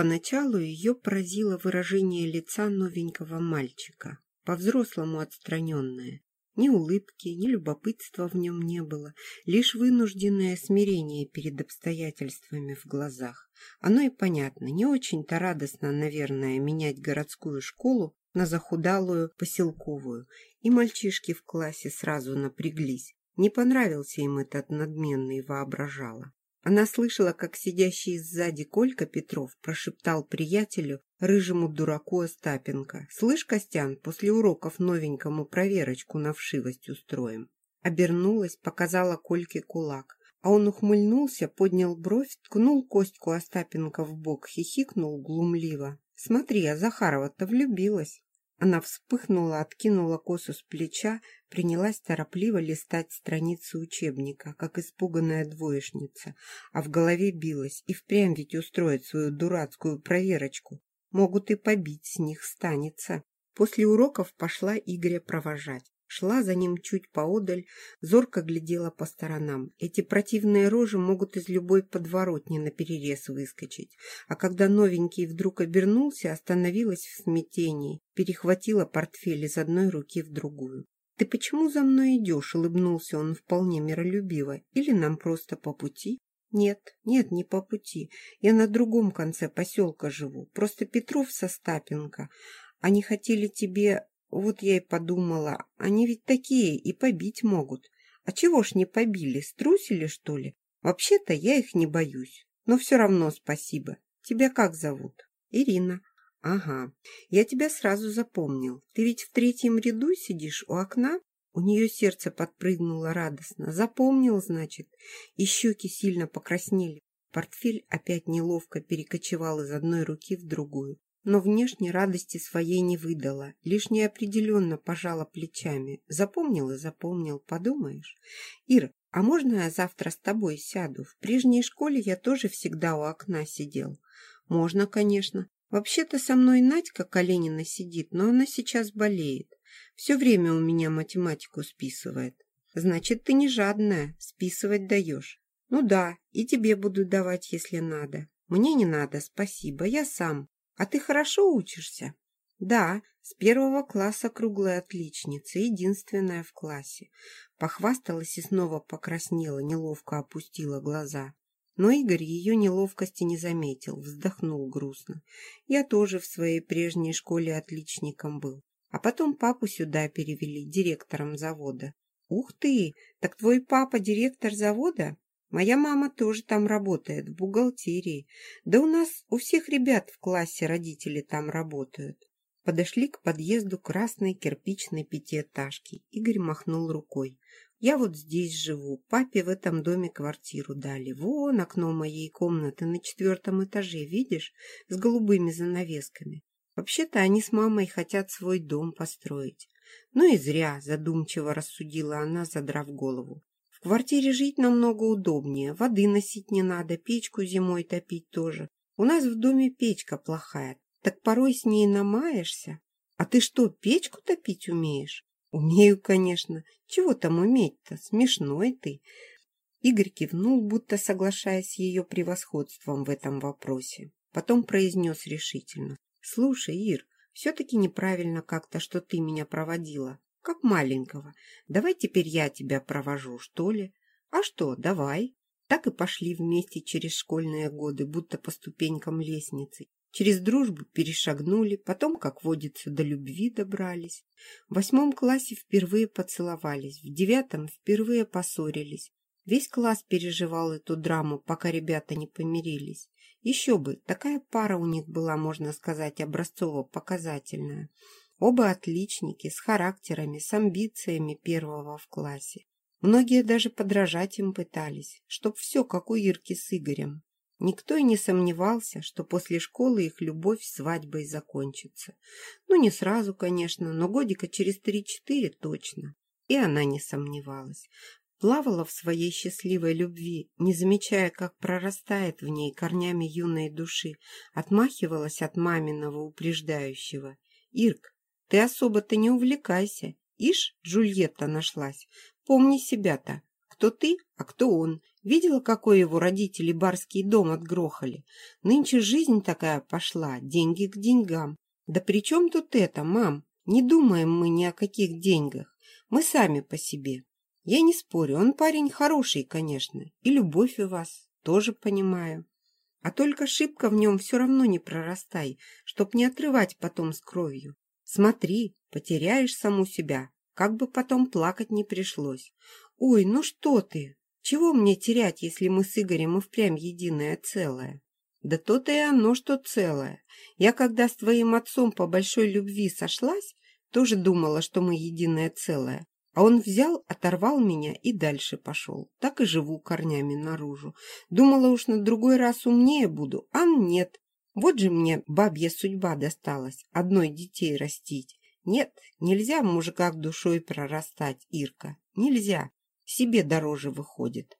Поначалу ее поразило выражение лица новенького мальчика, по-взрослому отстраненное. Ни улыбки, ни любопытства в нем не было, лишь вынужденное смирение перед обстоятельствами в глазах. Оно и понятно, не очень-то радостно, наверное, менять городскую школу на захудалую поселковую, и мальчишки в классе сразу напряглись. Не понравился им этот надменный воображало. Она слышала, как сидящий сзади Колька Петров прошептал приятелю, рыжему дураку Остапенко. «Слышь, Костян, после уроков новенькому проверочку на вшивость устроим». Обернулась, показала Кольке кулак. А он ухмыльнулся, поднял бровь, ткнул Костьку Остапенко в бок, хихикнул глумливо. «Смотри, а Захарова-то влюбилась». Она вспыхнула, откинула косу с плеча, принялась торопливо листать страницы учебника, как испуганная двоечница, а в голове билась, и впрямь ведь устроить свою дурацкую проверочку. Могут и побить с них станется. После уроков пошла Игоря провожать. Шла за ним чуть поодаль, зорко глядела по сторонам. Эти противные рожи могут из любой подворотни наперерез выскочить. А когда новенький вдруг обернулся, остановилась в смятении, перехватила портфель из одной руки в другую. «Ты почему за мной идешь?» — улыбнулся он вполне миролюбиво. «Или нам просто по пути?» «Нет, нет, не по пути. Я на другом конце поселка живу. Просто Петров со Стапенко. Они хотели тебе вот я и подумала, они ведь такие и побить могут. А чего ж не побили, струсили, что ли? Вообще-то я их не боюсь. Но все равно спасибо. Тебя как зовут? Ирина. Ага, я тебя сразу запомнил. Ты ведь в третьем ряду сидишь у окна? У нее сердце подпрыгнуло радостно. Запомнил, значит. И щеки сильно покраснели. Портфель опять неловко перекочевал из одной руки в другую но внешне радости своей не выдала, лишь неопределенно пожала плечами. Запомнил и запомнил, подумаешь. Ир, а можно я завтра с тобой сяду? В прежней школе я тоже всегда у окна сидел. Можно, конечно. Вообще-то со мной Надька Калинина сидит, но она сейчас болеет. Все время у меня математику списывает. Значит, ты не жадная, списывать даешь. Ну да, и тебе буду давать, если надо. Мне не надо, спасибо, я сам. А ты хорошо учишься? Да, с первого класса круглая отличница, единственная в классе. Похвасталась и снова покраснела, неловко опустила глаза. Но Игорь ее неловкости не заметил, вздохнул грустно. Я тоже в своей прежней школе отличником был. А потом папу сюда перевели, директором завода. Ух ты, так твой папа директор завода? Моя мама тоже там работает, в бухгалтерии. Да у нас у всех ребят в классе родители там работают. Подошли к подъезду красной кирпичной пятиэтажки. Игорь махнул рукой. Я вот здесь живу. Папе в этом доме квартиру дали. Вон окно моей комнаты на четвертом этаже, видишь? С голубыми занавесками. Вообще-то они с мамой хотят свой дом построить. Ну и зря, задумчиво рассудила она, задрав голову. В квартире жить намного удобнее, воды носить не надо, печку зимой топить тоже. У нас в доме печка плохая, так порой с ней намаешься. А ты что, печку топить умеешь? Умею, конечно. Чего там уметь-то? Смешной ты. Игорь кивнул, будто соглашаясь с ее превосходством в этом вопросе. Потом произнес решительно. Слушай, Ир, все-таки неправильно как-то, что ты меня проводила как маленького. Давай теперь я тебя провожу, что ли? А что, давай. Так и пошли вместе через школьные годы, будто по ступенькам лестницы. Через дружбу перешагнули, потом, как водится, до любви добрались. В восьмом классе впервые поцеловались, в девятом впервые поссорились. Весь класс переживал эту драму, пока ребята не помирились. Еще бы, такая пара у них была, можно сказать, образцово-показательная. Оба отличники, с характерами, с амбициями первого в классе. Многие даже подражать им пытались, чтоб все как у Ирки с Игорем. Никто и не сомневался, что после школы их любовь свадьбой закончится. Ну, не сразу, конечно, но годика через три-четыре точно. И она не сомневалась. Плавала в своей счастливой любви, не замечая, как прорастает в ней корнями юной души, отмахивалась от маминого упреждающего. «Ирк, ты особо-то не увлекайся. Ишь, Джульетта нашлась. Помни себя-то. кто ты, а кто он. Видела, какой его родители барский дом отгрохали? Нынче жизнь такая пошла, деньги к деньгам. Да при чем тут это, мам? Не думаем мы ни о каких деньгах. Мы сами по себе. Я не спорю, он парень хороший, конечно. И любовь у вас, тоже понимаю. А только шибко в нем все равно не прорастай, чтоб не отрывать потом с кровью. Смотри, потеряешь саму себя, как бы потом плакать не пришлось. Ой, ну что ты, чего мне терять, если мы с Игорем и впрямь единое целое? Да то-то и оно, что целое. Я когда с твоим отцом по большой любви сошлась, тоже думала, что мы единое целое. А он взял, оторвал меня и дальше пошел. Так и живу корнями наружу. Думала уж на другой раз умнее буду, а нет. Вот же мне бабья судьба досталась, одной детей растить. Нет, нельзя в мужиках душой прорастать, Ирка. Нельзя себе дороже выходит.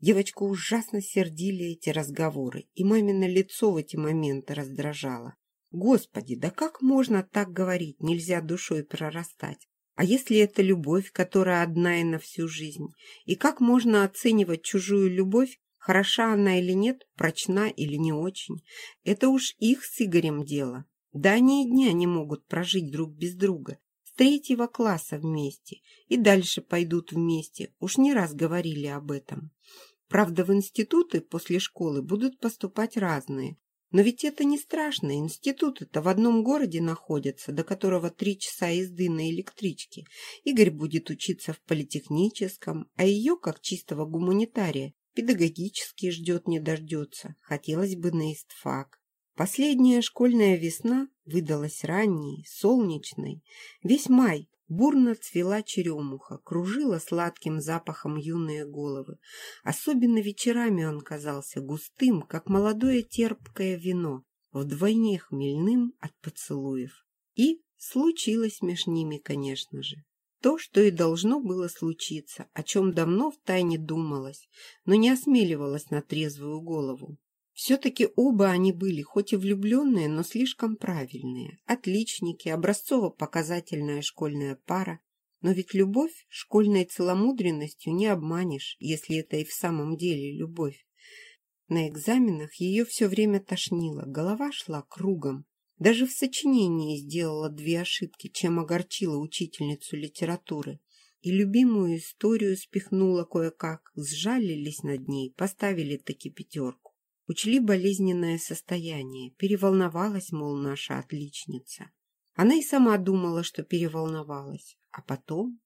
Девочку ужасно сердили эти разговоры, и мамино лицо в эти моменты раздражало. Господи, да как можно так говорить, нельзя душой прорастать? А если это любовь, которая одна и на всю жизнь? И как можно оценивать чужую любовь, хороша она или нет, прочна или не очень? Это уж их с Игорем дело. Да они и дня не могут прожить друг без друга третьего класса вместе и дальше пойдут вместе, уж не раз говорили об этом. Правда, в институты после школы будут поступать разные, но ведь это не страшно, институты-то в одном городе находятся, до которого три часа езды на электричке. Игорь будет учиться в политехническом, а ее, как чистого гуманитария, педагогически ждет не дождется. Хотелось бы на истфак. Последняя школьная весна выдалась ранней, солнечной. Весь май бурно цвела черемуха, кружила сладким запахом юные головы. Особенно вечерами он казался густым, как молодое терпкое вино, вдвойне хмельным от поцелуев. И случилось меж ними, конечно же. То, что и должно было случиться, о чем давно втайне думалось, но не осмеливалось на трезвую голову. Все-таки оба они были, хоть и влюбленные, но слишком правильные. Отличники, образцово-показательная школьная пара. Но ведь любовь школьной целомудренностью не обманешь, если это и в самом деле любовь. На экзаменах ее все время тошнило, голова шла кругом. Даже в сочинении сделала две ошибки, чем огорчила учительницу литературы. И любимую историю спихнула кое-как, сжалились над ней, поставили таки пятерку. Учли болезненное состояние, переволновалась, мол, наша отличница. Она и сама думала, что переволновалась. А потом...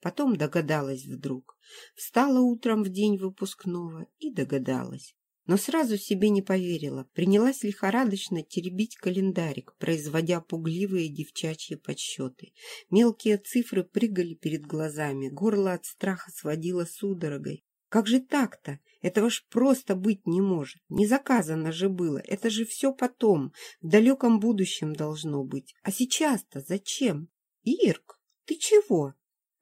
Потом догадалась вдруг. Встала утром в день выпускного и догадалась. Но сразу себе не поверила. Принялась лихорадочно теребить календарик, производя пугливые девчачьи подсчеты. Мелкие цифры прыгали перед глазами, горло от страха сводило судорогой. Как же так-то? Этого ж просто быть не может. Не заказано же было. Это же все потом, в далеком будущем должно быть. А сейчас-то зачем? Ирк, ты чего?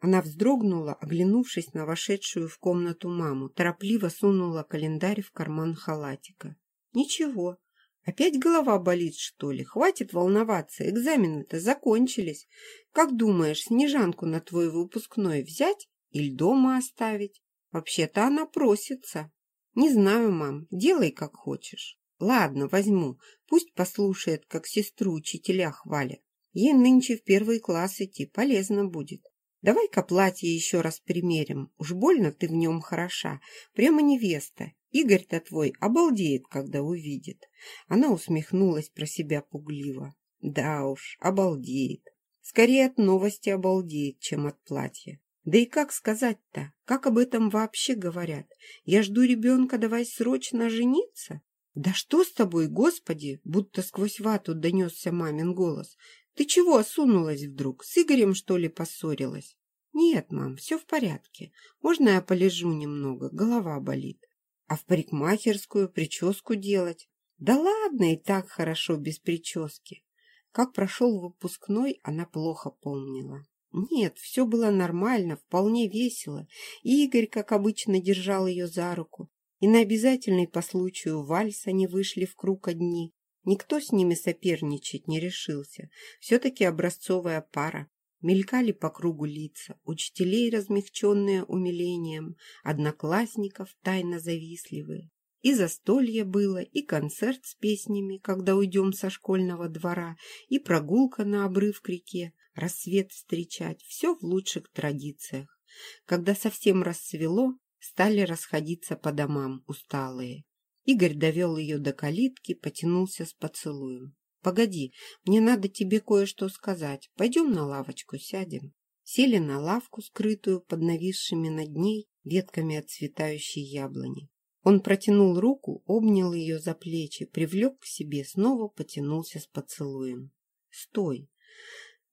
Она вздрогнула, оглянувшись на вошедшую в комнату маму, торопливо сунула календарь в карман халатика. Ничего. Опять голова болит, что ли? Хватит волноваться, экзамены-то закончились. Как думаешь, Снежанку на твой выпускной взять или дома оставить? Вообще-то она просится. Не знаю, мам, делай как хочешь. Ладно, возьму. Пусть послушает, как сестру учителя хвалят. Ей нынче в первый класс идти полезно будет. Давай-ка платье еще раз примерим. Уж больно ты в нем хороша. Прямо невеста. Игорь-то твой обалдеет, когда увидит. Она усмехнулась про себя пугливо. Да уж, обалдеет. Скорее от новости обалдеет, чем от платья. Да и как сказать-то? Как об этом вообще говорят? Я жду ребенка, давай срочно жениться? Да что с тобой, господи? Будто сквозь вату донесся мамин голос. Ты чего осунулась вдруг? С Игорем, что ли, поссорилась? Нет, мам, все в порядке. Можно я полежу немного? Голова болит. А в парикмахерскую прическу делать? Да ладно, и так хорошо без прически. Как прошел выпускной, она плохо помнила. Нет, все было нормально, вполне весело. Игорь, как обычно, держал ее за руку. И на обязательный по случаю вальс они вышли в круг одни. Никто с ними соперничать не решился. Все-таки образцовая пара. Мелькали по кругу лица, учителей, размягченные умилением, одноклассников, тайно завистливые. И застолье было, и концерт с песнями, когда уйдем со школьного двора, и прогулка на обрыв к реке, рассвет встречать, все в лучших традициях. Когда совсем рассвело, стали расходиться по домам усталые. Игорь довел ее до калитки, потянулся с поцелуем. «Погоди, мне надо тебе кое-что сказать. Пойдем на лавочку сядем». Сели на лавку, скрытую под нависшими над ней ветками отцветающей яблони. Он протянул руку, обнял ее за плечи, привлек к себе, снова потянулся с поцелуем. «Стой!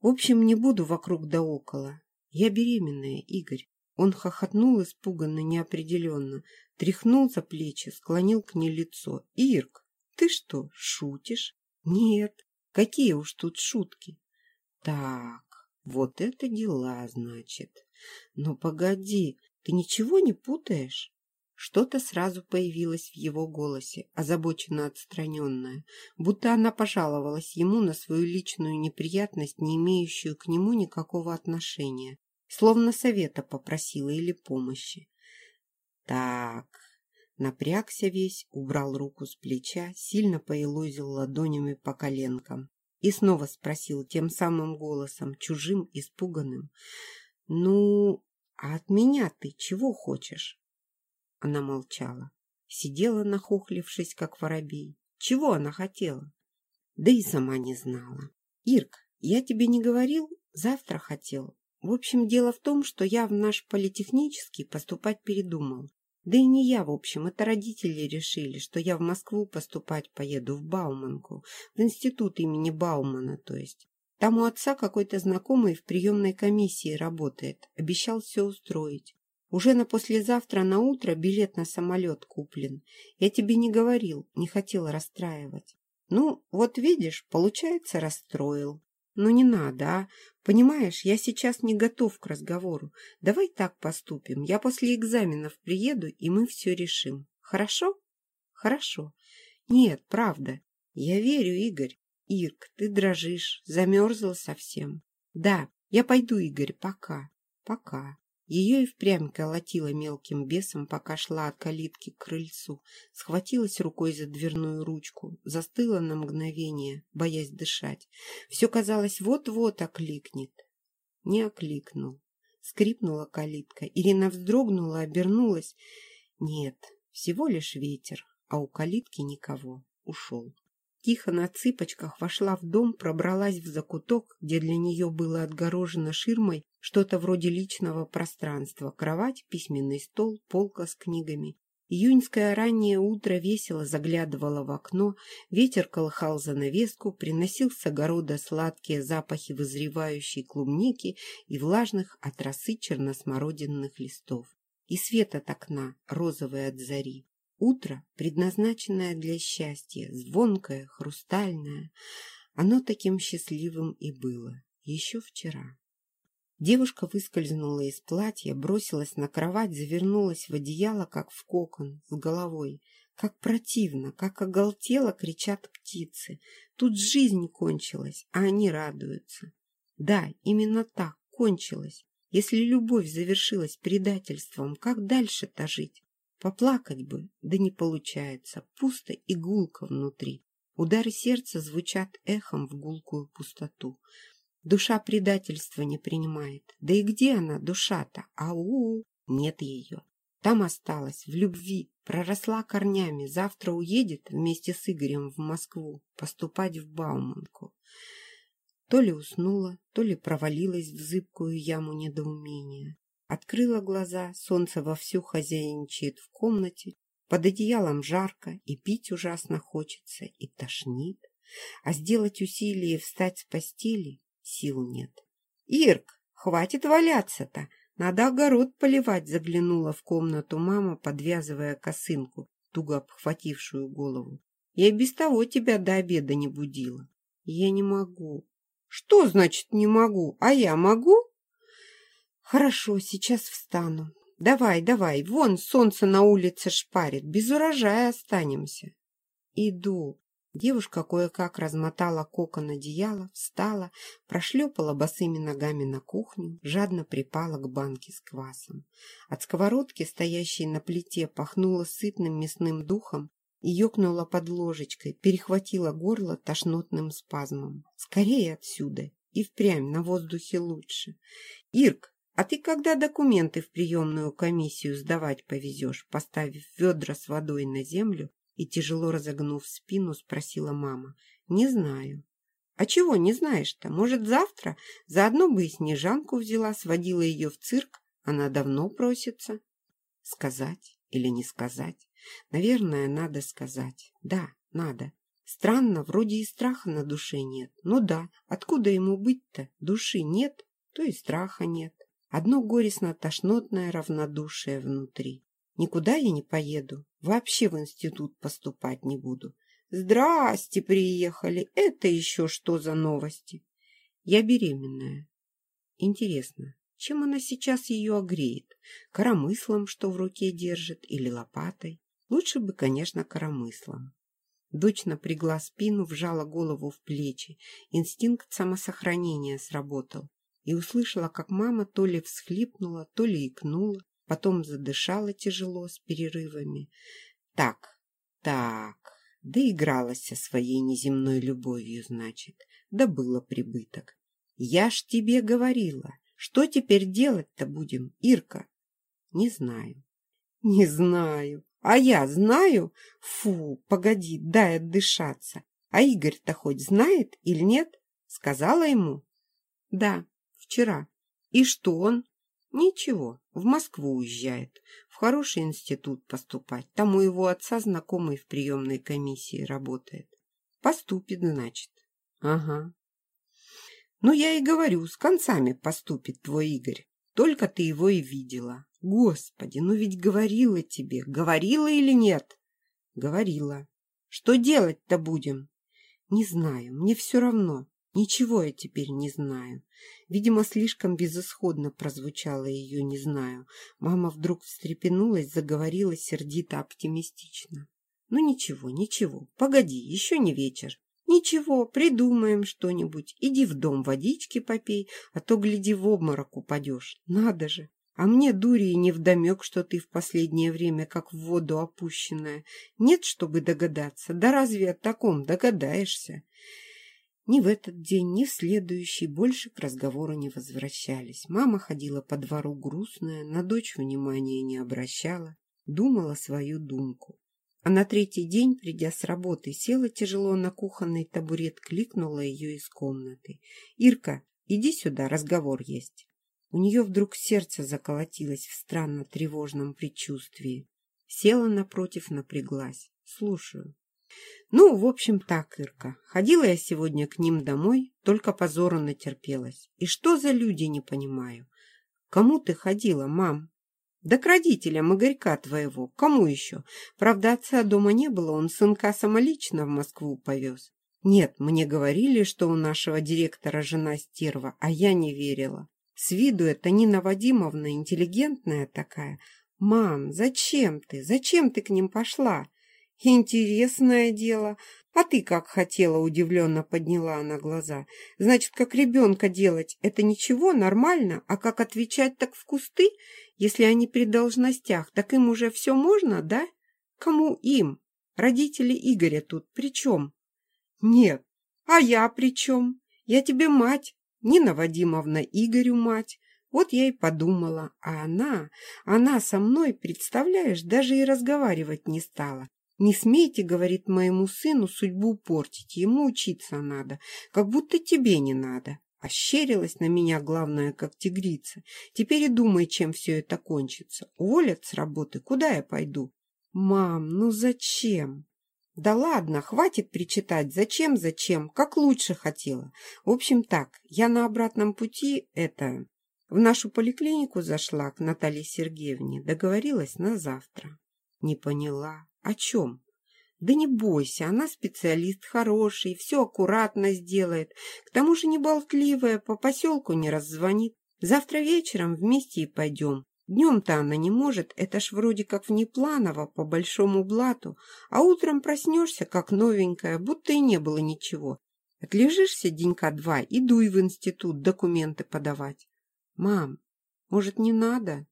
В общем, не буду вокруг да около. Я беременная, Игорь». Он хохотнул испуганно, неопределенно, тряхнул за плечи, склонил к ней лицо. «Ирк, ты что, шутишь?» «Нет, какие уж тут шутки!» «Так, вот это дела, значит. Но погоди, ты ничего не путаешь?» Что-то сразу появилось в его голосе, озабоченно отстраненное, будто она пожаловалась ему на свою личную неприятность, не имеющую к нему никакого отношения, словно совета попросила или помощи. Так, напрягся весь, убрал руку с плеча, сильно поелозил ладонями по коленкам и снова спросил тем самым голосом, чужим, испуганным, «Ну, а от меня ты чего хочешь?» Она молчала. Сидела, нахохлившись, как воробей. Чего она хотела? Да и сама не знала. Ирк, я тебе не говорил? Завтра хотел. В общем, дело в том, что я в наш политехнический поступать передумал. Да и не я, в общем, это родители решили, что я в Москву поступать поеду, в Бауманку, в институт имени Баумана, то есть. Там у отца какой-то знакомый в приемной комиссии работает, обещал все устроить. Уже на послезавтра на утро билет на самолет куплен. Я тебе не говорил, не хотела расстраивать. Ну, вот видишь, получается, расстроил. Ну не надо, а? Понимаешь, я сейчас не готов к разговору. Давай так поступим. Я после экзаменов приеду, и мы все решим. Хорошо? Хорошо. Нет, правда. Я верю, Игорь. Ирк, ты дрожишь, замерзла совсем. Да, я пойду, Игорь, пока. Пока. Ее и впрямь колотило мелким бесом, пока шла от калитки к крыльцу, схватилась рукой за дверную ручку, застыла на мгновение, боясь дышать. Все казалось, вот-вот окликнет. Не окликнул. Скрипнула калитка. Ирина вздрогнула, обернулась. Нет, всего лишь ветер, а у калитки никого. Ушел. Тихо на цыпочках вошла в дом, пробралась в закуток, где для нее было отгорожено ширмой что-то вроде личного пространства, кровать, письменный стол, полка с книгами. Июньское раннее утро весело заглядывало в окно, ветер колыхал занавеску, приносил с огорода сладкие запахи вызревающей клубники и влажных от росы черносмородинных листов. И свет от окна, розовый от зари. Утро, предназначенное для счастья, звонкое, хрустальное, оно таким счастливым и было еще вчера. Девушка выскользнула из платья, бросилась на кровать, завернулась в одеяло, как в кокон, с головой. Как противно, как оголтело кричат птицы. Тут жизнь кончилась, а они радуются. Да, именно так, кончилась. Если любовь завершилась предательством, как дальше-то жить? Поплакать бы, да не получается, пусто и гулко внутри. Удары сердца звучат эхом в гулкую пустоту. Душа предательства не принимает. Да и где она, душа-то? Ау, нет ее. Там осталась, в любви, проросла корнями, завтра уедет вместе с Игорем в Москву поступать в Бауманку. То ли уснула, то ли провалилась в зыбкую яму недоумения. Открыла глаза, солнце вовсю хозяйничает в комнате, под одеялом жарко, и пить ужасно хочется, и тошнит. А сделать усилие встать с постели сил нет. «Ирк, хватит валяться-то! Надо огород поливать!» заглянула в комнату мама, подвязывая косынку, туго обхватившую голову. «Я без того тебя до обеда не будила». «Я не могу». «Что значит не могу? А я могу?» Хорошо, сейчас встану. Давай, давай, вон солнце на улице шпарит, без урожая останемся. Иду. Девушка кое-как размотала кокон одеяла, встала, прошлепала босыми ногами на кухню, жадно припала к банке с квасом. От сковородки, стоящей на плите, пахнуло сытным мясным духом и ёкнула под ложечкой, перехватила горло тошнотным спазмом. «Скорее отсюда! И впрямь на воздухе лучше! Ирк, а ты когда документы в приемную комиссию сдавать повезешь?» Поставив ведра с водой на землю, и, тяжело разогнув спину, спросила мама. «Не знаю». «А чего не знаешь-то? Может, завтра? Заодно бы и Снежанку взяла, сводила ее в цирк. Она давно просится». «Сказать или не сказать? Наверное, надо сказать. Да, надо. Странно, вроде и страха на душе нет. Ну да, откуда ему быть-то? Души нет, то и страха нет. Одно горестно-тошнотное равнодушие внутри. Никуда я не поеду, вообще в институт поступать не буду. Здрасте, приехали. Это еще что за новости? Я беременная. Интересно, чем она сейчас ее огреет? Коромыслом, что в руке держит, или лопатой? Лучше бы, конечно, коромыслом. Дочь напрягла спину, вжала голову в плечи. Инстинкт самосохранения сработал. И услышала, как мама то ли всхлипнула, то ли икнула потом задышала тяжело с перерывами. Так, так, доигралась своей неземной любовью, значит, добыла прибыток. Я ж тебе говорила, что теперь делать-то будем, Ирка? Не знаю. Не знаю. А я знаю? Фу, погоди, дай отдышаться. А Игорь-то хоть знает или нет? Сказала ему? Да, вчера. И что он? Ничего, в Москву уезжает, в хороший институт поступать. Там у его отца знакомый в приемной комиссии работает. Поступит, значит. Ага. Ну, я и говорю, с концами поступит твой Игорь. Только ты его и видела. Господи, ну ведь говорила тебе. Говорила или нет? Говорила. Что делать-то будем? Не знаю, мне все равно. Ничего я теперь не знаю. Видимо, слишком безысходно прозвучало ее «не знаю». Мама вдруг встрепенулась, заговорила сердито-оптимистично. «Ну ничего, ничего, погоди, еще не вечер. Ничего, придумаем что-нибудь. Иди в дом водички попей, а то, гляди, в обморок упадешь. Надо же! А мне, дури, и невдомек, что ты в последнее время как в воду опущенная. Нет, чтобы догадаться. Да разве о таком догадаешься?» Ни в этот день, ни в следующий больше к разговору не возвращались. Мама ходила по двору грустная, на дочь внимания не обращала, думала свою думку. А на третий день, придя с работы, села тяжело на кухонный табурет, кликнула ее из комнаты. «Ирка, иди сюда, разговор есть». У нее вдруг сердце заколотилось в странно тревожном предчувствии. Села напротив, напряглась. «Слушаю». Ну, в общем, так, Ирка. Ходила я сегодня к ним домой, только позору натерпелась. И что за люди, не понимаю. Кому ты ходила, мам? Да к родителям Игорька твоего. Кому еще? Правда, отца дома не было, он сынка самолично в Москву повез. Нет, мне говорили, что у нашего директора жена стерва, а я не верила. С виду это Нина Вадимовна интеллигентная такая. Мам, зачем ты? Зачем ты к ним пошла? «Интересное дело. А ты как хотела?» – удивленно подняла она глаза. «Значит, как ребенка делать – это ничего, нормально, а как отвечать так в кусты? Если они при должностях, так им уже все можно, да? Кому им? Родители Игоря тут при чем?» «Нет. А я при чем? Я тебе мать. Нина Вадимовна Игорю мать. Вот я и подумала. А она, она со мной, представляешь, даже и разговаривать не стала. «Не смейте, — говорит моему сыну, — судьбу портить, ему учиться надо, как будто тебе не надо». Ощерилась на меня, главное, как тигрица. Теперь и думай, чем все это кончится. Уволят с работы, куда я пойду? Мам, ну зачем? Да ладно, хватит причитать. Зачем, зачем? Как лучше хотела. В общем так, я на обратном пути, это... В нашу поликлинику зашла к Наталье Сергеевне. Договорилась на завтра. Не поняла. О чем? Да не бойся, она специалист хороший, все аккуратно сделает. К тому же не болтливая, по поселку не раззвонит. Завтра вечером вместе и пойдем. Днем-то она не может, это ж вроде как внепланово, по большому блату, а утром проснешься, как новенькая, будто и не было ничего. Отлежишься денька два и дуй в институт документы подавать. Мам, может, не надо?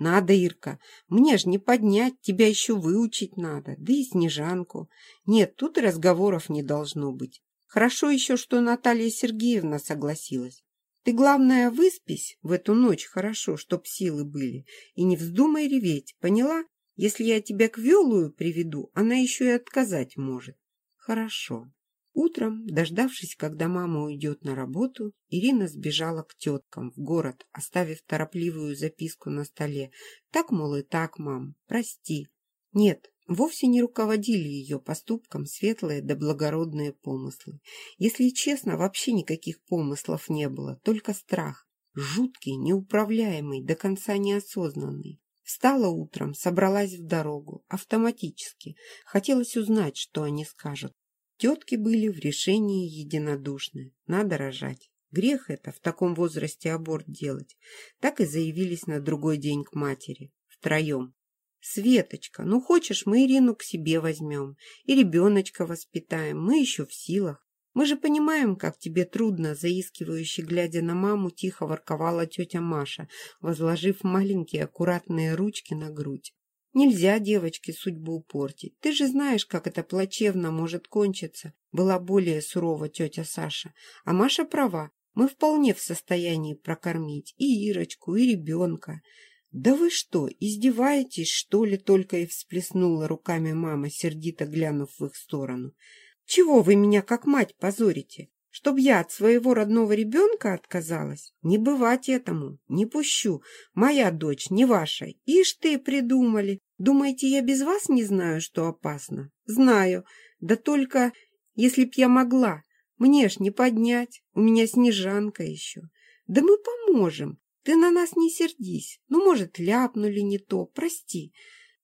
Надо, Ирка. Мне ж не поднять, тебя еще выучить надо, да и Снежанку. Нет, тут и разговоров не должно быть. Хорошо еще, что Наталья Сергеевна согласилась. Ты, главное, выспись в эту ночь хорошо, чтоб силы были, и не вздумай реветь, поняла? Если я тебя к Велую приведу, она еще и отказать может. Хорошо. Утром, дождавшись, когда мама уйдет на работу, Ирина сбежала к теткам в город, оставив торопливую записку на столе. Так, мол, и так, мам, прости. Нет, Вовсе не руководили ее поступком светлые да благородные помыслы. Если честно, вообще никаких помыслов не было, только страх. Жуткий, неуправляемый, до конца неосознанный. Встала утром, собралась в дорогу, автоматически. Хотелось узнать, что они скажут. Тетки были в решении единодушны. Надо рожать. Грех это в таком возрасте аборт делать. Так и заявились на другой день к матери. Втроем. Светочка, ну хочешь, мы Ирину к себе возьмем и ребеночка воспитаем, мы еще в силах. Мы же понимаем, как тебе трудно, заискивающе глядя на маму, тихо ворковала тетя Маша, возложив маленькие аккуратные ручки на грудь. Нельзя девочке судьбу портить. Ты же знаешь, как это плачевно может кончиться, была более сурова тетя Саша. А Маша права, мы вполне в состоянии прокормить и Ирочку, и ребенка. «Да вы что, издеваетесь, что ли?» только и всплеснула руками мама, сердито глянув в их сторону. «Чего вы меня как мать позорите? Чтоб я от своего родного ребенка отказалась? Не бывать этому, не пущу. Моя дочь, не ваша. Ишь ты, придумали. Думаете, я без вас не знаю, что опасно? Знаю. Да только, если б я могла, мне ж не поднять. У меня снежанка еще. Да мы поможем. Ты на нас не сердись. Ну, может, ляпнули не то. Прости.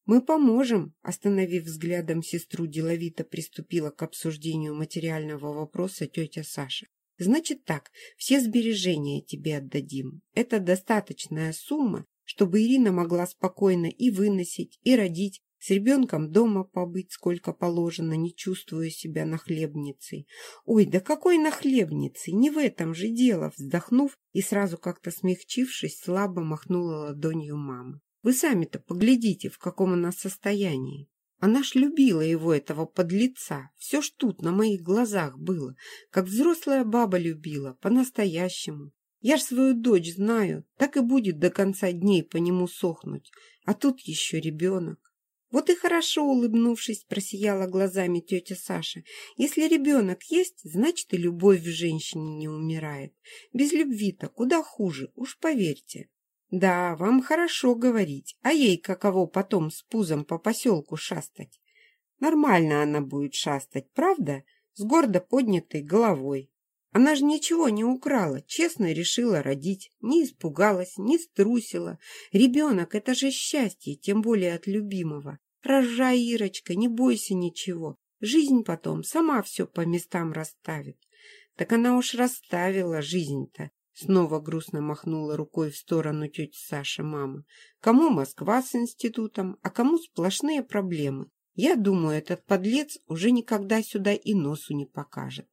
Мы поможем. Остановив взглядом сестру, деловито приступила к обсуждению материального вопроса тетя Саша. Значит так, все сбережения тебе отдадим. Это достаточная сумма, чтобы Ирина могла спокойно и выносить, и родить, с ребенком дома побыть сколько положено, не чувствуя себя нахлебницей. Ой, да какой нахлебницей? Не в этом же дело, вздохнув и сразу как-то смягчившись, слабо махнула ладонью мамы. Вы сами-то поглядите, в каком она состоянии. Она ж любила его, этого подлеца. Все ж тут, на моих глазах было. Как взрослая баба любила, по-настоящему. Я ж свою дочь знаю, так и будет до конца дней по нему сохнуть. А тут еще ребенок. Вот и хорошо, улыбнувшись, просияла глазами тетя Саша. Если ребенок есть, значит и любовь в женщине не умирает. Без любви-то куда хуже, уж поверьте. Да, вам хорошо говорить, а ей каково потом с пузом по поселку шастать? Нормально она будет шастать, правда? С гордо поднятой головой. Она же ничего не украла, честно решила родить, не испугалась, не струсила. Ребенок — это же счастье, тем более от любимого. Рожай, Ирочка, не бойся ничего. Жизнь потом сама все по местам расставит. Так она уж расставила жизнь-то. Снова грустно махнула рукой в сторону тети Саши мама. Кому Москва с институтом, а кому сплошные проблемы. Я думаю, этот подлец уже никогда сюда и носу не покажет.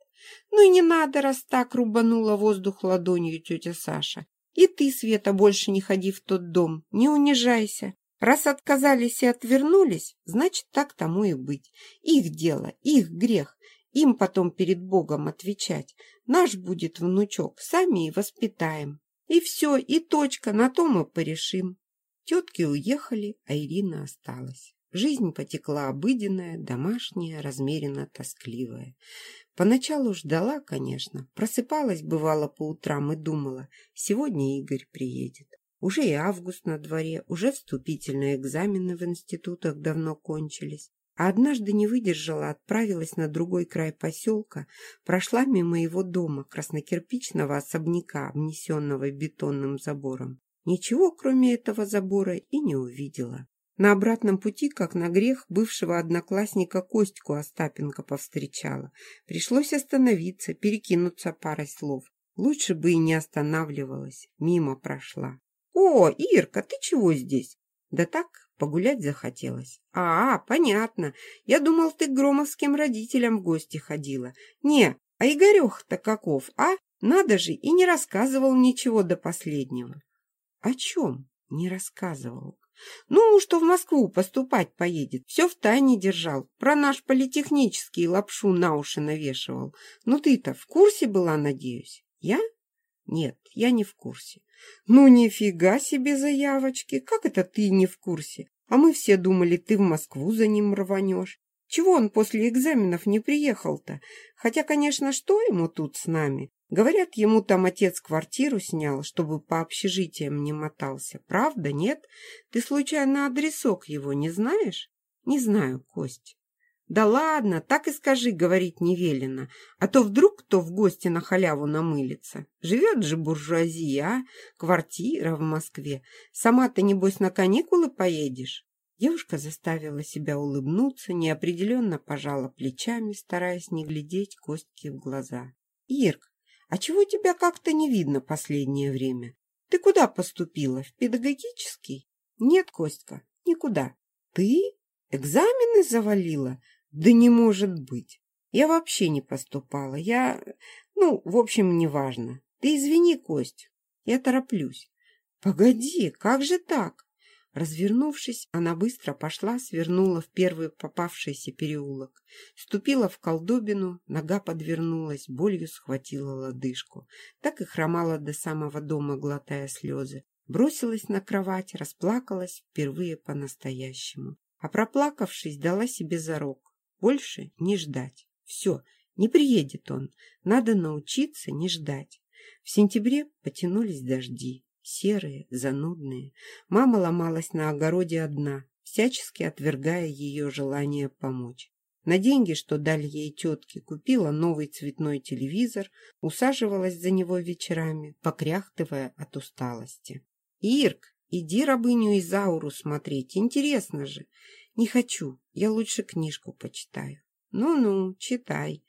Ну и не надо, раз так рубанула воздух ладонью тетя Саша. И ты, Света, больше не ходи в тот дом, не унижайся. Раз отказались и отвернулись, значит, так тому и быть. Их дело, их грех. Им потом перед Богом отвечать. Наш будет внучок, сами и воспитаем. И все, и точка, на то мы порешим. Тетки уехали, а Ирина осталась. Жизнь потекла обыденная, домашняя, размеренно тоскливая. Поначалу ждала, конечно, просыпалась, бывало, по утрам и думала, сегодня Игорь приедет. Уже и август на дворе, уже вступительные экзамены в институтах давно кончились. А однажды не выдержала, отправилась на другой край поселка, прошла мимо его дома, краснокирпичного особняка, обнесенного бетонным забором. Ничего, кроме этого забора, и не увидела. На обратном пути, как на грех, бывшего одноклассника Костьку Остапенко повстречала. Пришлось остановиться, перекинуться парой слов. Лучше бы и не останавливалась, мимо прошла. «О, Ирка, ты чего здесь?» «Да так, погулять захотелось». «А, понятно. Я думал, ты к громовским родителям в гости ходила. Не, а Игорех-то каков, а? Надо же, и не рассказывал ничего до последнего». «О чем?» «Не рассказывал». Ну, что в Москву поступать поедет. Все в тайне держал. Про наш политехнический лапшу на уши навешивал. Ну, ты-то в курсе была, надеюсь? Я? Нет, я не в курсе. Ну, нифига себе заявочки. Как это ты не в курсе? А мы все думали, ты в Москву за ним рванешь. Чего он после экзаменов не приехал-то? Хотя, конечно, что ему тут с нами? Говорят, ему там отец квартиру снял, чтобы по общежитиям не мотался. Правда, нет? Ты случайно адресок его не знаешь? Не знаю, Кость. Да ладно, так и скажи, говорить не велено. А то вдруг кто в гости на халяву намылится. Живет же буржуазия, а? Квартира в Москве. Сама-то, небось, на каникулы поедешь? Девушка заставила себя улыбнуться, неопределенно пожала плечами, стараясь не глядеть Костьке в глаза. «Ирк, а чего тебя как-то не видно последнее время? Ты куда поступила? В педагогический? Нет, Костька, никуда. Ты? Экзамены завалила? Да не может быть. Я вообще не поступала. Я... Ну, в общем, неважно. Ты извини, Кость, я тороплюсь. Погоди, как же так? Развернувшись, она быстро пошла, свернула в первый попавшийся переулок. Ступила в колдобину, нога подвернулась, болью схватила лодыжку. Так и хромала до самого дома, глотая слезы. Бросилась на кровать, расплакалась впервые по-настоящему. А проплакавшись, дала себе зарок. Больше не ждать. Все, не приедет он. Надо научиться не ждать. В сентябре потянулись дожди серые, занудные. Мама ломалась на огороде одна, всячески отвергая ее желание помочь. На деньги, что дали ей тетки, купила новый цветной телевизор, усаживалась за него вечерами, покряхтывая от усталости. «Ирк, иди рабыню Изауру смотреть, интересно же!» «Не хочу, я лучше книжку почитаю». «Ну-ну, читай».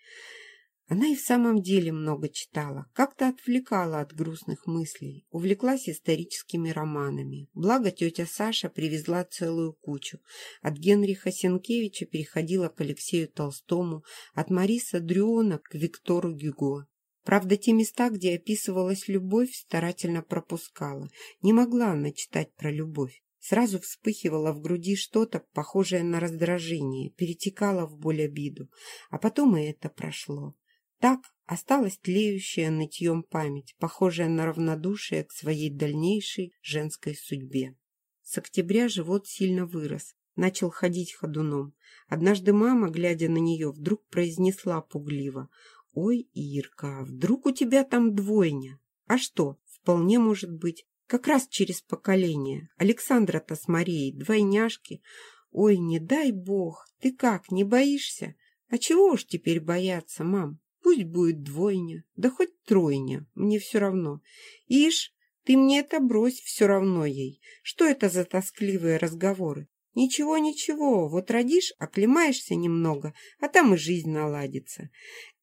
Она и в самом деле много читала, как-то отвлекала от грустных мыслей, увлеклась историческими романами. Благо тетя Саша привезла целую кучу. От Генриха Сенкевича переходила к Алексею Толстому, от Мариса Дрюона к Виктору Гюго. Правда, те места, где описывалась любовь, старательно пропускала. Не могла она читать про любовь. Сразу вспыхивало в груди что-то, похожее на раздражение, перетекало в боль обиду. А потом и это прошло. Так осталась тлеющая нытьем память, похожая на равнодушие к своей дальнейшей женской судьбе. С октября живот сильно вырос, начал ходить ходуном. Однажды мама, глядя на нее, вдруг произнесла пугливо. «Ой, Ирка, вдруг у тебя там двойня? А что, вполне может быть. Как раз через поколение. Александра-то с Марией, двойняшки. Ой, не дай бог, ты как, не боишься? А чего уж теперь бояться, мам? Пусть будет двойня, да хоть тройня, мне все равно. Ишь, ты мне это брось, все равно ей. Что это за тоскливые разговоры? Ничего, ничего, вот родишь, оклемаешься немного, а там и жизнь наладится.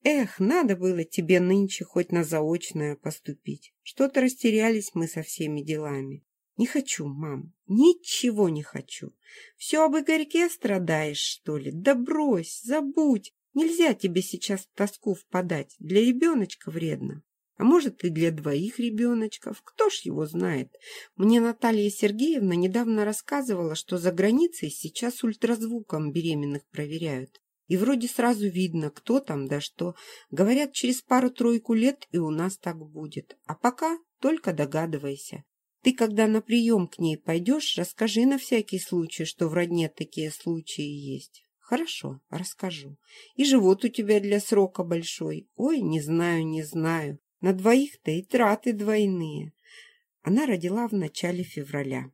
Эх, надо было тебе нынче хоть на заочное поступить. Что-то растерялись мы со всеми делами. Не хочу, мам, ничего не хочу. Все об Игорьке страдаешь, что ли? Да брось, забудь. Нельзя тебе сейчас в тоску впадать. Для ребеночка вредно. А может, и для двоих ребеночков. Кто ж его знает? Мне Наталья Сергеевна недавно рассказывала, что за границей сейчас ультразвуком беременных проверяют. И вроде сразу видно, кто там да что. Говорят, через пару-тройку лет и у нас так будет. А пока только догадывайся. Ты, когда на прием к ней пойдешь, расскажи на всякий случай, что в родне такие случаи есть. Хорошо, расскажу. И живот у тебя для срока большой. Ой, не знаю, не знаю. На двоих-то и траты двойные. Она родила в начале февраля.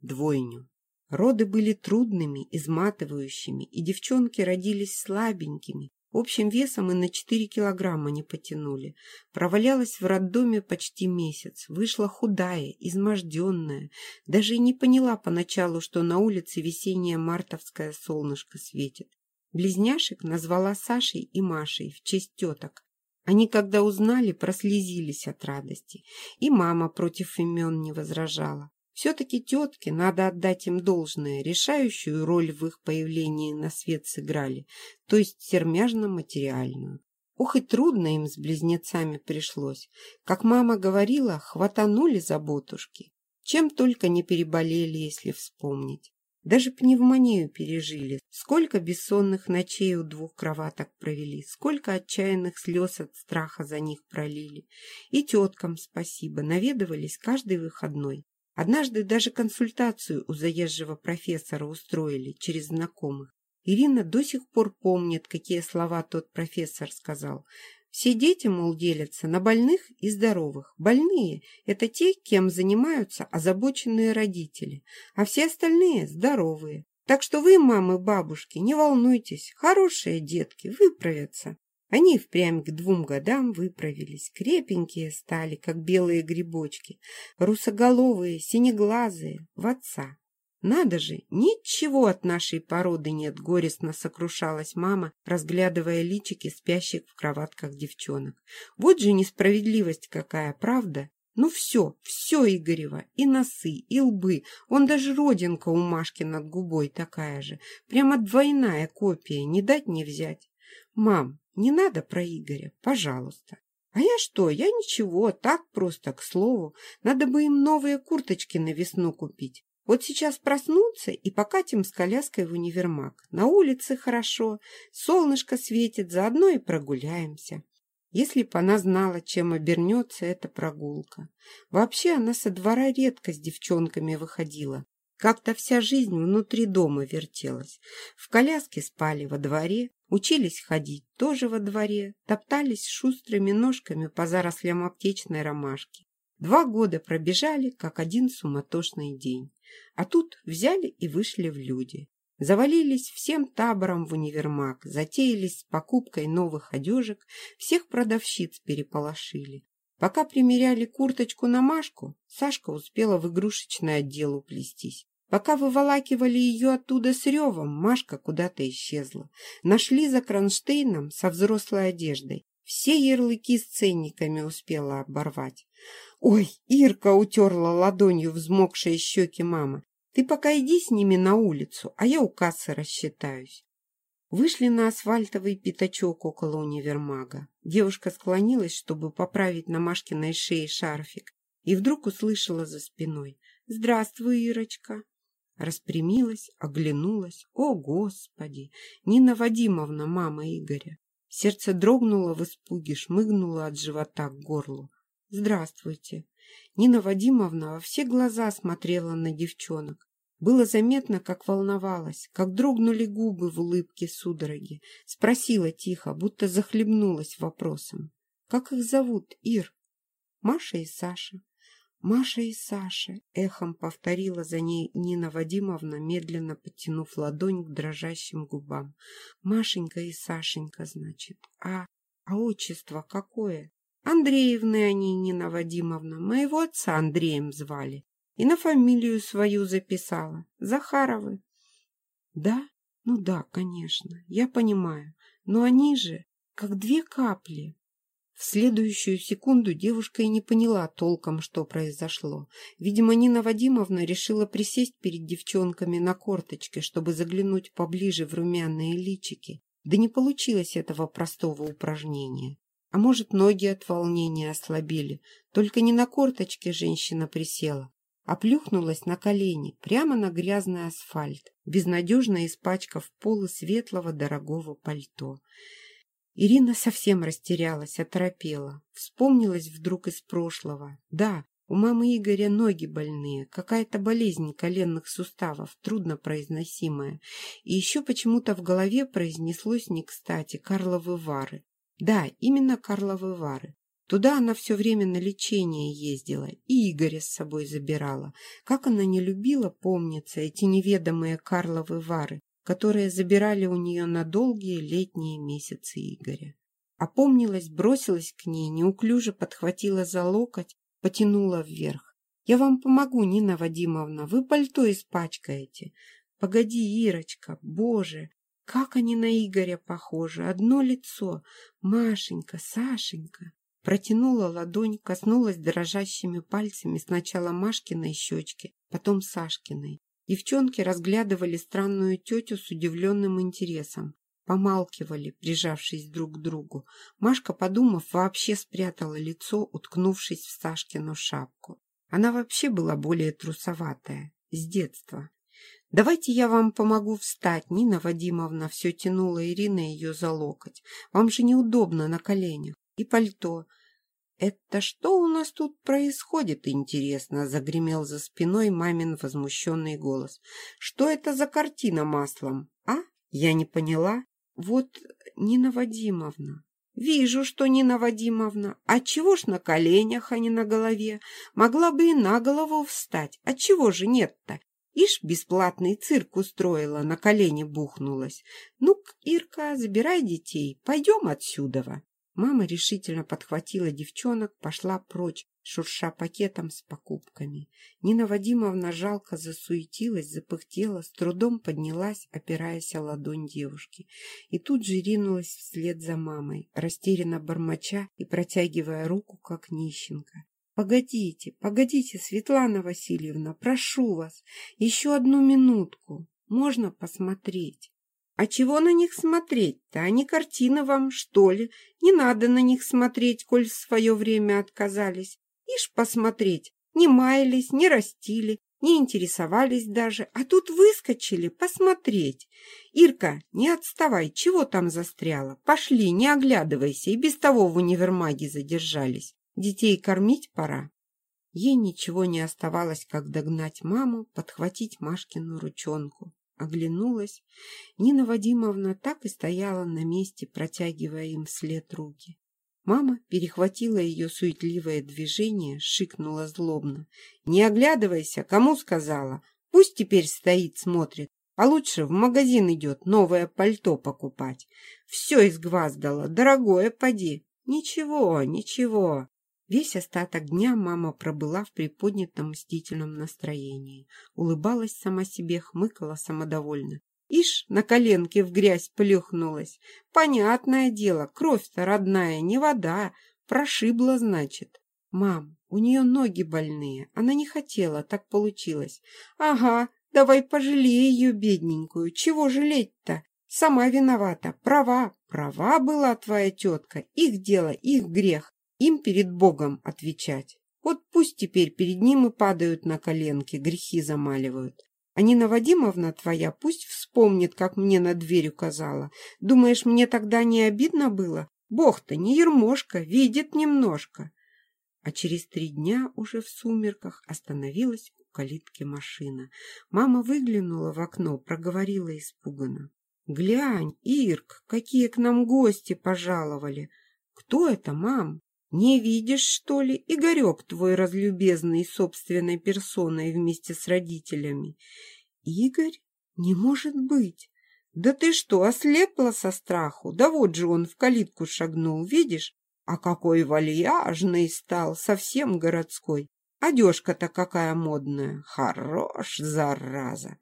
Двойню. Роды были трудными, изматывающими, и девчонки родились слабенькими, Общим весом и на 4 килограмма не потянули. Провалялась в роддоме почти месяц. Вышла худая, изможденная. Даже и не поняла поначалу, что на улице весеннее мартовское солнышко светит. Близняшек назвала Сашей и Машей в честь теток. Они, когда узнали, прослезились от радости. И мама против имен не возражала. Все-таки тетки, надо отдать им должное, решающую роль в их появлении на свет сыграли, то есть сермяжно-материальную. Ох и трудно им с близнецами пришлось. Как мама говорила, хватанули заботушки. Чем только не переболели, если вспомнить. Даже пневмонию пережили. Сколько бессонных ночей у двух кроваток провели, сколько отчаянных слез от страха за них пролили. И теткам спасибо, наведывались каждый выходной. Однажды даже консультацию у заезжего профессора устроили через знакомых. Ирина до сих пор помнит, какие слова тот профессор сказал. Все дети, мол, делятся на больных и здоровых. Больные – это те, кем занимаются озабоченные родители, а все остальные – здоровые. Так что вы, мамы, бабушки, не волнуйтесь, хорошие детки выправятся. Они впрямь к двум годам выправились, крепенькие стали, как белые грибочки, русоголовые, синеглазые, в отца. «Надо же, ничего от нашей породы нет!» — горестно сокрушалась мама, разглядывая личики спящих в кроватках девчонок. «Вот же несправедливость какая, правда? Ну все, все Игорева, и носы, и лбы, он даже родинка у Машки над губой такая же, прямо двойная копия, не дать не взять. Мам, не надо про Игоря, пожалуйста. А я что, я ничего, так просто, к слову. Надо бы им новые курточки на весну купить. Вот сейчас проснуться и покатим с коляской в универмаг. На улице хорошо, солнышко светит, заодно и прогуляемся. Если б она знала, чем обернется эта прогулка. Вообще она со двора редко с девчонками выходила. Как-то вся жизнь внутри дома вертелась. В коляске спали во дворе, учились ходить тоже во дворе, топтались шустрыми ножками по зарослям аптечной ромашки. Два года пробежали, как один суматошный день. А тут взяли и вышли в люди. Завалились всем табором в универмаг, затеялись с покупкой новых одежек, всех продавщиц переполошили. Пока примеряли курточку на Машку, Сашка успела в игрушечный отдел уплестись. Пока выволакивали ее оттуда с ревом, Машка куда-то исчезла. Нашли за кронштейном со взрослой одеждой. Все ярлыки с ценниками успела оборвать. «Ой!» — Ирка утерла ладонью взмокшие щеки мама. «Ты пока иди с ними на улицу, а я у кассы рассчитаюсь». Вышли на асфальтовый пятачок около универмага. Девушка склонилась, чтобы поправить на Машкиной шее шарфик, и вдруг услышала за спиной. «Здравствуй, Ирочка!» Распрямилась, оглянулась. О, Господи! Нина Вадимовна, мама Игоря. Сердце дрогнуло в испуге, шмыгнуло от живота к горлу. «Здравствуйте!» Нина Вадимовна во все глаза смотрела на девчонок. Было заметно, как волновалась, как дрогнули губы в улыбке судороги. Спросила тихо, будто захлебнулась вопросом. «Как их зовут, Ир?» «Маша и Саша». «Маша и Саша», — эхом повторила за ней Нина Вадимовна, медленно подтянув ладонь к дрожащим губам. «Машенька и Сашенька, значит. А, а отчество какое?» «Андреевны они, Нина Вадимовна. Моего отца Андреем звали. И на фамилию свою записала. Захаровы». «Да? Ну да, конечно. Я понимаю. Но они же как две капли». В следующую секунду девушка и не поняла толком, что произошло. Видимо, Нина Вадимовна решила присесть перед девчонками на корточке, чтобы заглянуть поближе в румяные личики. Да не получилось этого простого упражнения. А может, ноги от волнения ослабели. Только не на корточке женщина присела, а плюхнулась на колени, прямо на грязный асфальт, безнадежно испачкав полы светлого дорогого пальто. Ирина совсем растерялась, оторопела. Вспомнилась вдруг из прошлого. Да, у мамы Игоря ноги больные, какая-то болезнь коленных суставов, труднопроизносимая. И еще почему-то в голове произнеслось не кстати Карловы Вары. Да, именно Карловы Вары. Туда она все время на лечение ездила и Игоря с собой забирала. Как она не любила, помнится, эти неведомые Карловы Вары, которые забирали у нее на долгие летние месяцы Игоря. Опомнилась, бросилась к ней, неуклюже подхватила за локоть, потянула вверх. «Я вам помогу, Нина Вадимовна, вы пальто испачкаете». «Погоди, Ирочка, боже, как они на Игоря похожи, одно лицо. Машенька, Сашенька. Протянула ладонь, коснулась дрожащими пальцами сначала Машкиной щечки, потом Сашкиной. Девчонки разглядывали странную тетю с удивленным интересом. Помалкивали, прижавшись друг к другу. Машка, подумав, вообще спрятала лицо, уткнувшись в Сашкину шапку. Она вообще была более трусоватая, с детства. «Давайте я вам помогу встать», — Нина Вадимовна все тянула Ирина ее за локоть. «Вам же неудобно на коленях. И пальто. «Это что у нас тут происходит, интересно?» — загремел за спиной мамин возмущенный голос. «Что это за картина маслом, а? Я не поняла. Вот Нина Вадимовна». «Вижу, что Нина Вадимовна. А чего ж на коленях, а не на голове? Могла бы и на голову встать. А чего же нет-то? Ишь, бесплатный цирк устроила, на колени бухнулась. Ну-ка, Ирка, забирай детей, пойдем отсюда. Мама решительно подхватила девчонок, пошла прочь, шурша пакетом с покупками. Нина Вадимовна жалко засуетилась, запыхтела, с трудом поднялась, опираясь о ладонь девушки. И тут же ринулась вслед за мамой, растерянно бормоча и протягивая руку, как нищенка. «Погодите, погодите, Светлана Васильевна, прошу вас, еще одну минутку. Можно посмотреть?» А чего на них смотреть-то? Они картины вам, что ли? Не надо на них смотреть, коль в свое время отказались. Ишь посмотреть. Не маялись, не растили, не интересовались даже, а тут выскочили посмотреть. Ирка, не отставай, чего там застряла? Пошли, не оглядывайся, и без того в универмаге задержались. Детей кормить пора. Ей ничего не оставалось, как догнать маму, подхватить Машкину ручонку оглянулась. Нина Вадимовна так и стояла на месте, протягивая им вслед руки. Мама перехватила ее суетливое движение, шикнула злобно. «Не оглядывайся, кому сказала? Пусть теперь стоит, смотрит, а лучше в магазин идет новое пальто покупать. Все изгваздала, дорогое поди. Ничего, ничего, Весь остаток дня мама пробыла в приподнятом мстительном настроении. Улыбалась сама себе, хмыкала самодовольно. Ишь, на коленке в грязь плюхнулась. Понятное дело, кровь-то родная, не вода. Прошибла, значит. Мам, у нее ноги больные. Она не хотела, так получилось. Ага, давай пожалей ее, бедненькую. Чего жалеть-то? Сама виновата. Права, права была твоя тетка. Их дело, их грех. Им перед Богом отвечать. Вот пусть теперь перед ним и падают на коленки, грехи замаливают. А Нина Вадимовна твоя пусть вспомнит, как мне на дверь указала. Думаешь, мне тогда не обидно было? Бог-то не ермошка, видит немножко. А через три дня уже в сумерках остановилась у калитки машина. Мама выглянула в окно, проговорила испуганно. «Глянь, Ирк, какие к нам гости пожаловали! Кто это, мам?» Не видишь, что ли, Игорек твой разлюбезный собственной персоной вместе с родителями? Игорь? Не может быть! Да ты что, ослепла со страху? Да вот же он в калитку шагнул, видишь? А какой вальяжный стал, совсем городской. Одежка-то какая модная. Хорош, зараза.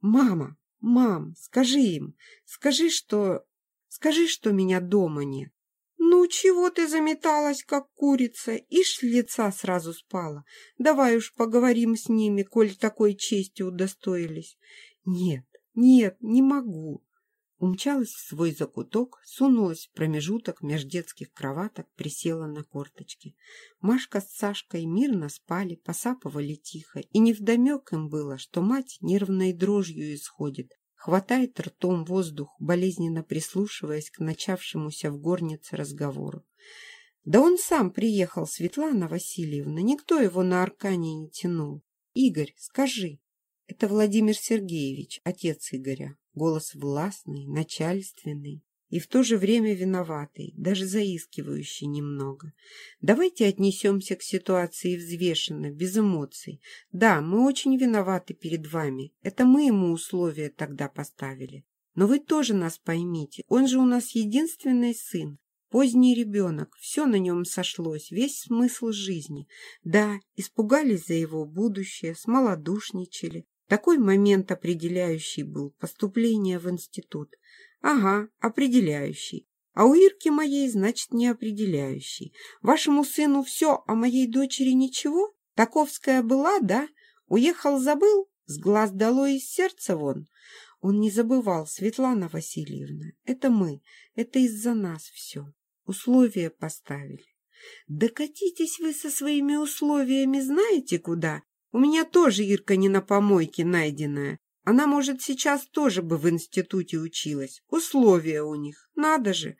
Мама, мам, скажи им, скажи, что... Скажи, что меня дома нет. «Ну, чего ты заметалась, как курица? Ишь, лица сразу спала. Давай уж поговорим с ними, коль такой чести удостоились». «Нет, нет, не могу». Умчалась в свой закуток, сунулась в промежуток меж детских кроваток, присела на корточки. Машка с Сашкой мирно спали, посапывали тихо, и невдомек им было, что мать нервной дрожью исходит, хватает ртом воздух, болезненно прислушиваясь к начавшемуся в горнице разговору. Да он сам приехал, Светлана Васильевна, никто его на Аркане не тянул. Игорь, скажи. Это Владимир Сергеевич, отец Игоря. Голос властный, начальственный и в то же время виноватый, даже заискивающий немного. Давайте отнесемся к ситуации взвешенно, без эмоций. Да, мы очень виноваты перед вами. Это мы ему условия тогда поставили. Но вы тоже нас поймите. Он же у нас единственный сын. Поздний ребенок, все на нем сошлось, весь смысл жизни. Да, испугались за его будущее, смолодушничали. Такой момент определяющий был поступление в институт. Ага, определяющий. А у Ирки моей, значит, не определяющий. Вашему сыну все, а моей дочери ничего? Таковская была, да? Уехал, забыл? С глаз дало из сердца вон. Он не забывал, Светлана Васильевна. Это мы, это из-за нас все. Условия поставили. Докатитесь вы со своими условиями знаете куда? У меня тоже Ирка не на помойке найденная. Она, может, сейчас тоже бы в институте училась. Условия у них, надо же.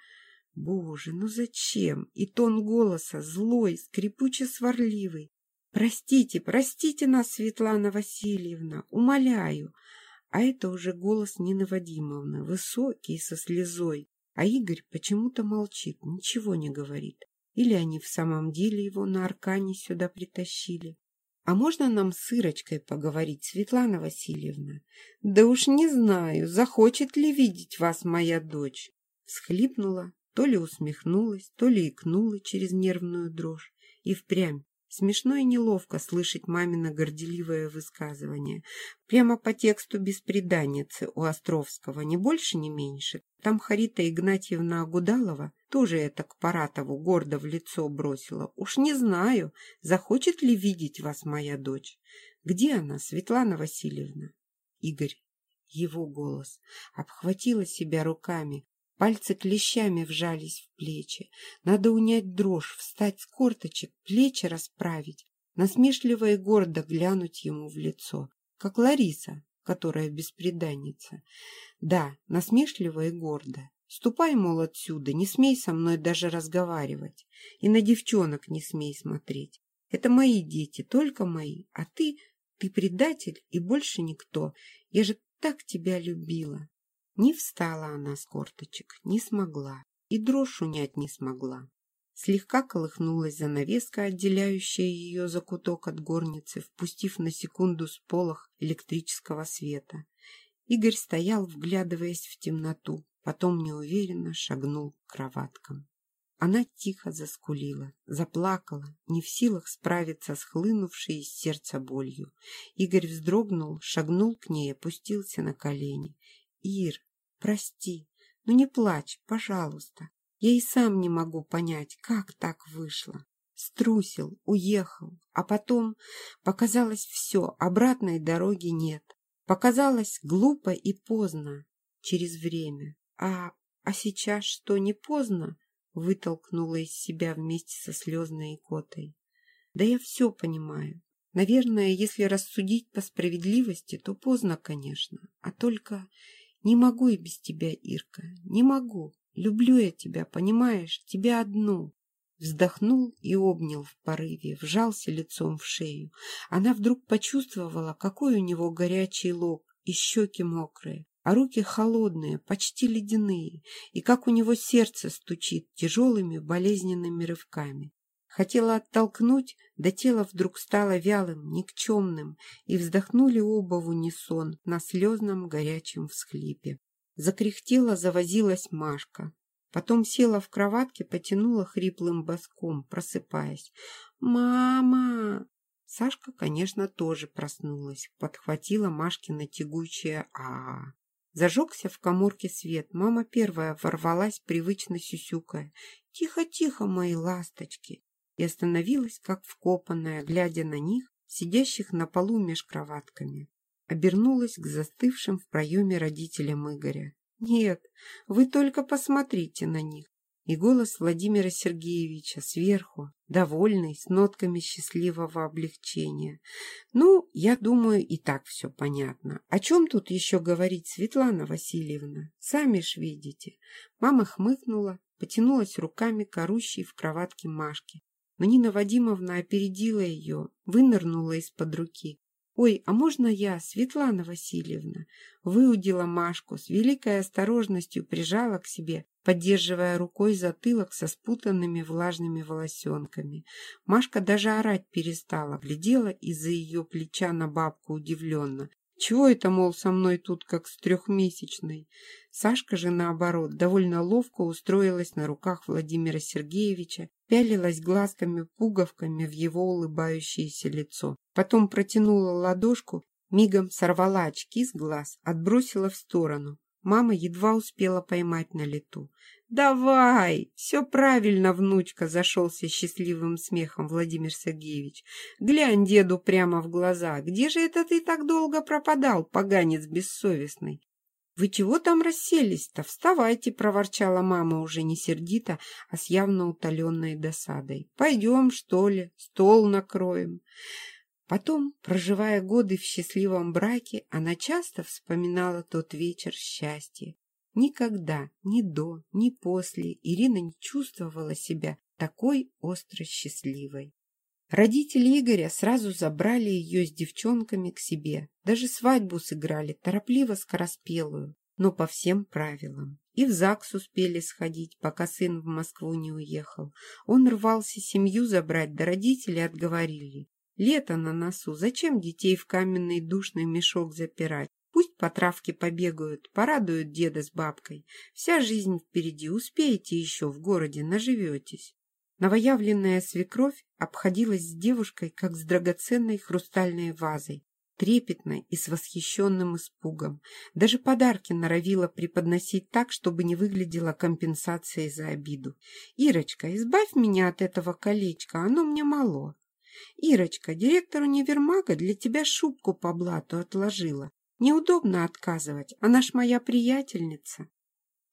Боже, ну зачем? И тон голоса злой, скрипуче-сварливый. Простите, простите нас, Светлана Васильевна, умоляю. А это уже голос Нины Вадимовны, высокий, со слезой. А Игорь почему-то молчит, ничего не говорит. Или они в самом деле его на аркане сюда притащили. «А можно нам с Ирочкой поговорить, Светлана Васильевна?» «Да уж не знаю, захочет ли видеть вас моя дочь». Схлипнула, то ли усмехнулась, то ли икнула через нервную дрожь. И впрямь Смешно и неловко слышать мамино горделивое высказывание. Прямо по тексту беспреданницы у Островского, ни больше, ни меньше. Там Харита Игнатьевна Агудалова тоже это к Паратову гордо в лицо бросила. Уж не знаю, захочет ли видеть вас моя дочь. Где она, Светлана Васильевна? Игорь. Его голос. Обхватила себя руками, Пальцы клещами вжались в плечи. Надо унять дрожь, встать с корточек, плечи расправить, насмешливо и гордо глянуть ему в лицо, как Лариса, которая беспреданница. Да, насмешливо и гордо. Ступай, мол, отсюда, не смей со мной даже разговаривать. И на девчонок не смей смотреть. Это мои дети, только мои. А ты, ты предатель и больше никто. Я же так тебя любила. Не встала она с корточек, не смогла, и дрожь унять не смогла. Слегка колыхнулась занавеска, отделяющая ее закуток от горницы, впустив на секунду сполох электрического света. Игорь стоял, вглядываясь в темноту, потом неуверенно шагнул к кроваткам. Она тихо заскулила, заплакала, не в силах справиться с хлынувшей из сердца болью. Игорь вздрогнул, шагнул к ней, опустился на колени. «Ир, Прости, но не плачь, пожалуйста. Я и сам не могу понять, как так вышло. Струсил, уехал, а потом показалось все, обратной дороги нет. Показалось глупо и поздно через время. А, а сейчас что, не поздно? Вытолкнула из себя вместе со слезной икотой. Да я все понимаю. Наверное, если рассудить по справедливости, то поздно, конечно. А только не могу я без тебя, Ирка, не могу. Люблю я тебя, понимаешь, тебя одну. Вздохнул и обнял в порыве, вжался лицом в шею. Она вдруг почувствовала, какой у него горячий лоб и щеки мокрые, а руки холодные, почти ледяные, и как у него сердце стучит тяжелыми болезненными рывками. Хотела оттолкнуть, да тело вдруг стало вялым, никчемным, и вздохнули оба в унисон на слезном горячем всхлипе. Закряхтела, завозилась Машка. Потом села в кроватке, потянула хриплым боском, просыпаясь. «Мама!» Сашка, конечно, тоже проснулась, подхватила Машкина тягучее а, -а, -а. Зажегся в коморке свет. Мама первая ворвалась, привычно сюсюкая. «Тихо-тихо, мои ласточки!» и остановилась, как вкопанная, глядя на них, сидящих на полу меж кроватками. Обернулась к застывшим в проеме родителям Игоря. «Нет, вы только посмотрите на них!» И голос Владимира Сергеевича сверху, довольный, с нотками счастливого облегчения. «Ну, я думаю, и так все понятно. О чем тут еще говорить, Светлана Васильевна? Сами ж видите». Мама хмыкнула, потянулась руками к орущей в кроватке Машке но Нина Вадимовна опередила ее, вынырнула из-под руки. «Ой, а можно я, Светлана Васильевна?» Выудила Машку, с великой осторожностью прижала к себе, поддерживая рукой затылок со спутанными влажными волосенками. Машка даже орать перестала, глядела из-за ее плеча на бабку удивленно. Чего это, мол, со мной тут как с трехмесячной? Сашка же, наоборот, довольно ловко устроилась на руках Владимира Сергеевича, пялилась глазками-пуговками в его улыбающееся лицо. Потом протянула ладошку, мигом сорвала очки с глаз, отбросила в сторону. Мама едва успела поймать на лету. «Давай! Все правильно, внучка!» — зашелся счастливым смехом Владимир Сергеевич. «Глянь деду прямо в глаза. Где же это ты так долго пропадал, поганец бессовестный?» «Вы чего там расселись-то? Вставайте!» — проворчала мама уже не сердито, а с явно утоленной досадой. «Пойдем, что ли, стол накроем». Потом, проживая годы в счастливом браке, она часто вспоминала тот вечер счастья. Никогда, ни до, ни после Ирина не чувствовала себя такой остро счастливой. Родители Игоря сразу забрали ее с девчонками к себе. Даже свадьбу сыграли, торопливо скороспелую, но по всем правилам. И в ЗАГС успели сходить, пока сын в Москву не уехал. Он рвался семью забрать, да родители отговорили. Лето на носу, зачем детей в каменный душный мешок запирать? Пусть по травке побегают, порадуют деда с бабкой. Вся жизнь впереди, успеете еще в городе, наживетесь. Новоявленная свекровь обходилась с девушкой, как с драгоценной хрустальной вазой, трепетно и с восхищенным испугом. Даже подарки норовила преподносить так, чтобы не выглядела компенсацией за обиду. «Ирочка, избавь меня от этого колечка, оно мне мало». «Ирочка, директор универмага для тебя шубку по блату отложила. Неудобно отказывать, она ж моя приятельница».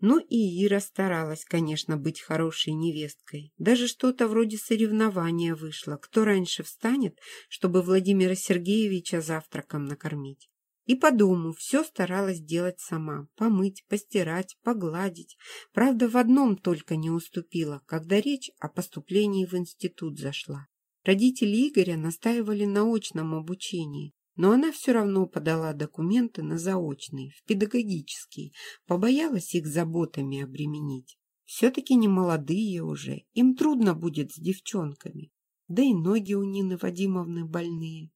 Ну и Ира старалась, конечно, быть хорошей невесткой. Даже что-то вроде соревнования вышло. Кто раньше встанет, чтобы Владимира Сергеевича завтраком накормить. И по дому все старалась делать сама. Помыть, постирать, погладить. Правда, в одном только не уступила, когда речь о поступлении в институт зашла. Родители Игоря настаивали на очном обучении, но она все равно подала документы на заочный, в педагогический, побоялась их заботами обременить. Все-таки не молодые уже, им трудно будет с девчонками. Да и ноги у Нины Вадимовны больные.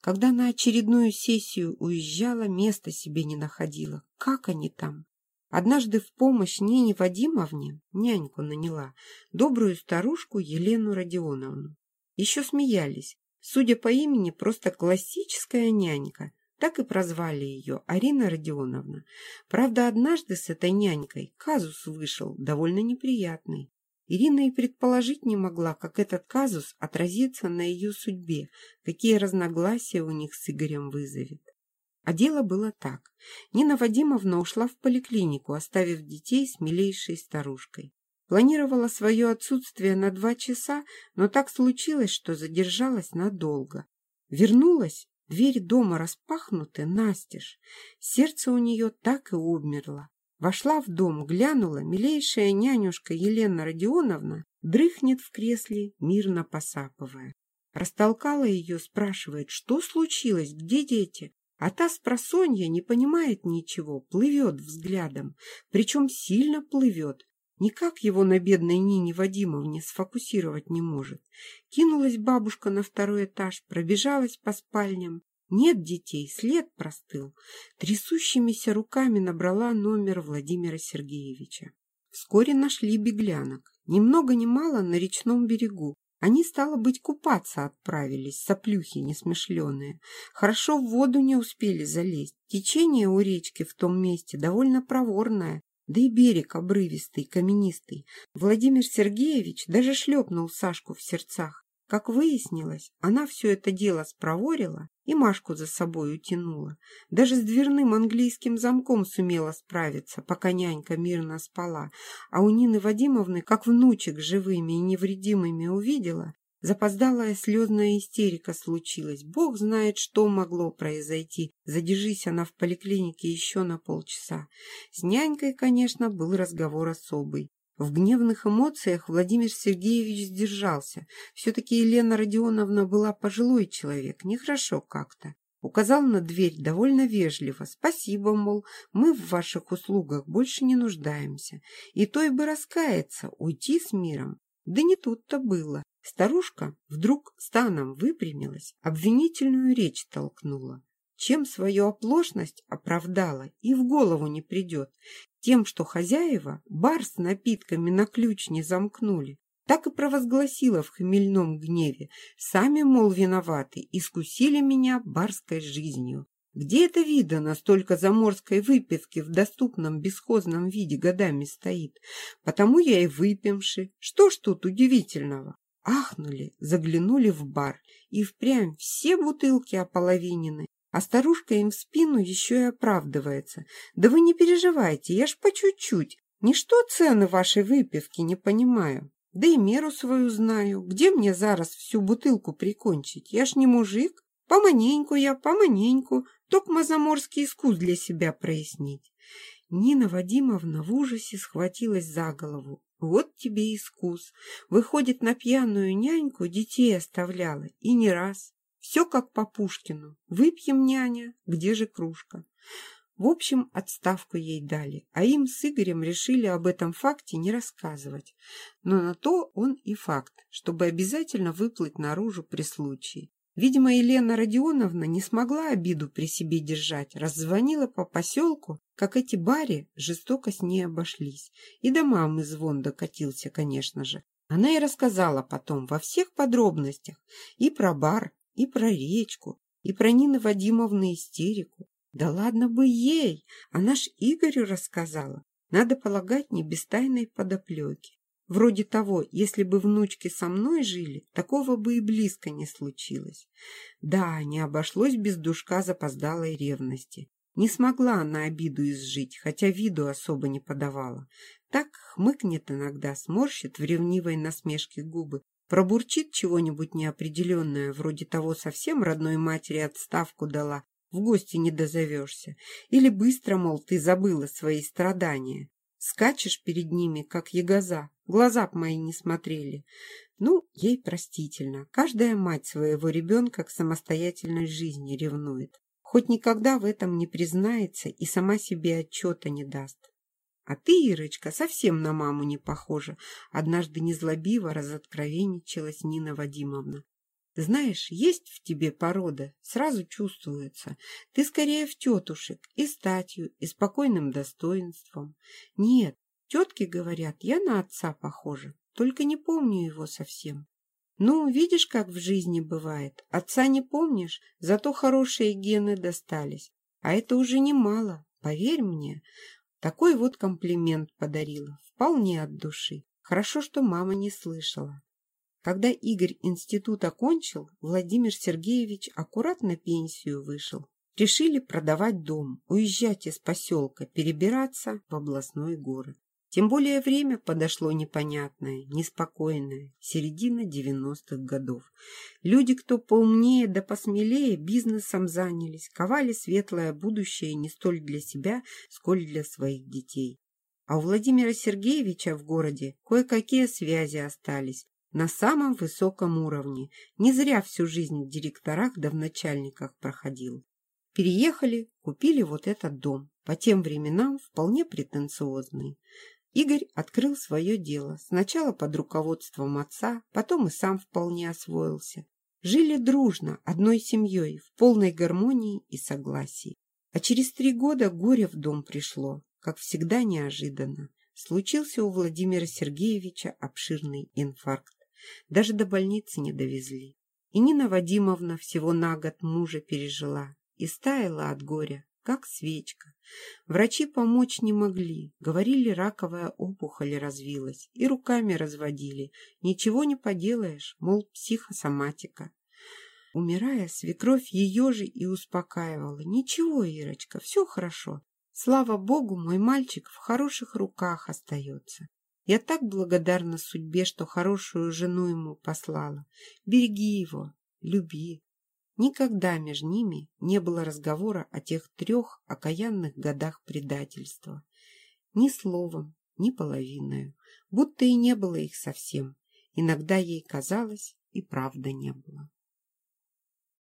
Когда на очередную сессию уезжала, места себе не находила. Как они там? Однажды в помощь Нине Вадимовне няньку наняла, добрую старушку Елену Родионовну. Еще смеялись. Судя по имени, просто классическая нянька. Так и прозвали ее Арина Родионовна. Правда, однажды с этой нянькой казус вышел, довольно неприятный. Ирина и предположить не могла, как этот казус отразится на ее судьбе, какие разногласия у них с Игорем вызовет. А дело было так. Нина Вадимовна ушла в поликлинику, оставив детей с милейшей старушкой. Планировала свое отсутствие на два часа, но так случилось, что задержалась надолго. Вернулась, двери дома распахнуты настежь. Сердце у нее так и обмерло. Вошла в дом, глянула, милейшая нянюшка Елена Родионовна дрыхнет в кресле, мирно посапывая. Растолкала ее, спрашивает, что случилось, где дети? А та спросонья не понимает ничего, плывет взглядом, причем сильно плывет, Никак его на бедной Нине Вадимовне сфокусировать не может. Кинулась бабушка на второй этаж, пробежалась по спальням. Нет детей, след простыл. Трясущимися руками набрала номер Владимира Сергеевича. Вскоре нашли беглянок. Ни много ни мало на речном берегу. Они, стало быть, купаться отправились, соплюхи несмышленые. Хорошо в воду не успели залезть. Течение у речки в том месте довольно проворное, да и берег обрывистый, каменистый. Владимир Сергеевич даже шлепнул Сашку в сердцах. Как выяснилось, она все это дело спроворила и Машку за собой утянула. Даже с дверным английским замком сумела справиться, пока нянька мирно спала. А у Нины Вадимовны, как внучек живыми и невредимыми увидела, Запоздалая слезная истерика случилась. Бог знает, что могло произойти. Задержись она в поликлинике еще на полчаса. С нянькой, конечно, был разговор особый. В гневных эмоциях Владимир Сергеевич сдержался. Все-таки Елена Родионовна была пожилой человек, нехорошо как-то. Указал на дверь довольно вежливо. «Спасибо, мол, мы в ваших услугах больше не нуждаемся». И то и бы раскаяться, уйти с миром. Да не тут-то было. Старушка вдруг станом выпрямилась, обвинительную речь толкнула. Чем свою оплошность оправдала и в голову не придет. Тем, что хозяева бар с напитками на ключ не замкнули. Так и провозгласила в хмельном гневе. Сами, мол, виноваты, искусили меня барской жизнью. Где это видано, столько заморской выпивки в доступном бесхозном виде годами стоит? Потому я и выпивши. Что ж тут удивительного? Ахнули, заглянули в бар, и впрямь все бутылки ополовинены, а старушка им в спину еще и оправдывается. Да вы не переживайте, я ж по чуть-чуть. Ничто цены вашей выпивки не понимаю. Да и меру свою знаю. Где мне зараз всю бутылку прикончить? Я ж не мужик. Поманеньку я, поманеньку. Только заморский искус для себя прояснить. Нина Вадимовна в ужасе схватилась за голову. Вот тебе искус. Выходит, на пьяную няньку детей оставляла. И не раз. Все как по Пушкину. Выпьем, няня, где же кружка? В общем, отставку ей дали, а им с Игорем решили об этом факте не рассказывать. Но на то он и факт, чтобы обязательно выплыть наружу при случае. Видимо, Елена Родионовна не смогла обиду при себе держать, раззвонила по поселку, как эти бари жестоко с ней обошлись. И до мамы звон докатился, конечно же. Она и рассказала потом во всех подробностях и про бар, и про речку, и про Нину Вадимовну истерику. Да ладно бы ей, она ж Игорю рассказала. Надо полагать, не без тайной подоплеки. Вроде того, если бы внучки со мной жили, такого бы и близко не случилось. Да, не обошлось без душка запоздалой ревности. Не смогла она обиду изжить, хотя виду особо не подавала. Так хмыкнет иногда, сморщит в ревнивой насмешке губы, пробурчит чего-нибудь неопределенное, вроде того совсем родной матери отставку дала, в гости не дозовешься. Или быстро, мол, ты забыла свои страдания. Скачешь перед ними, как ягоза, глаза б мои не смотрели. Ну, ей простительно. Каждая мать своего ребенка к самостоятельной жизни ревнует. Хоть никогда в этом не признается и сама себе отчета не даст. А ты, Ирочка, совсем на маму не похожа. Однажды незлобиво разоткровенничалась Нина Вадимовна. Знаешь, есть в тебе порода, сразу чувствуется. Ты скорее в тетушек, и статью, и спокойным достоинством. Нет, тетки говорят, я на отца похожа, только не помню его совсем. Ну, видишь, как в жизни бывает. Отца не помнишь, зато хорошие гены достались. А это уже немало, поверь мне. Такой вот комплимент подарила, вполне от души. Хорошо, что мама не слышала. Когда Игорь институт окончил, Владимир Сергеевич аккуратно пенсию вышел. Решили продавать дом, уезжать из поселка, перебираться в областной город. Тем более время подошло непонятное, неспокойное, середина девяностых годов. Люди, кто поумнее да посмелее, бизнесом занялись, ковали светлое будущее не столь для себя, сколь для своих детей. А у Владимира Сергеевича в городе кое-какие связи остались, на самом высоком уровне. Не зря всю жизнь в директорах да в начальниках проходил. Переехали, купили вот этот дом, по тем временам вполне претенциозный. Игорь открыл свое дело, сначала под руководством отца, потом и сам вполне освоился. Жили дружно, одной семьей, в полной гармонии и согласии. А через три года горе в дом пришло, как всегда неожиданно. Случился у Владимира Сергеевича обширный инфаркт. Даже до больницы не довезли. И Нина Вадимовна всего на год мужа пережила и стаяла от горя, как свечка. Врачи помочь не могли, говорили, раковая опухоль развилась, и руками разводили. Ничего не поделаешь, мол, психосоматика. Умирая, свекровь ее же и успокаивала. «Ничего, Ирочка, все хорошо. Слава богу, мой мальчик в хороших руках остается. Я так благодарна судьбе, что хорошую жену ему послала. Береги его, люби. Никогда между ними не было разговора о тех трех окаянных годах предательства. Ни словом, ни половиною, будто и не было их совсем. Иногда ей казалось, и правда не было.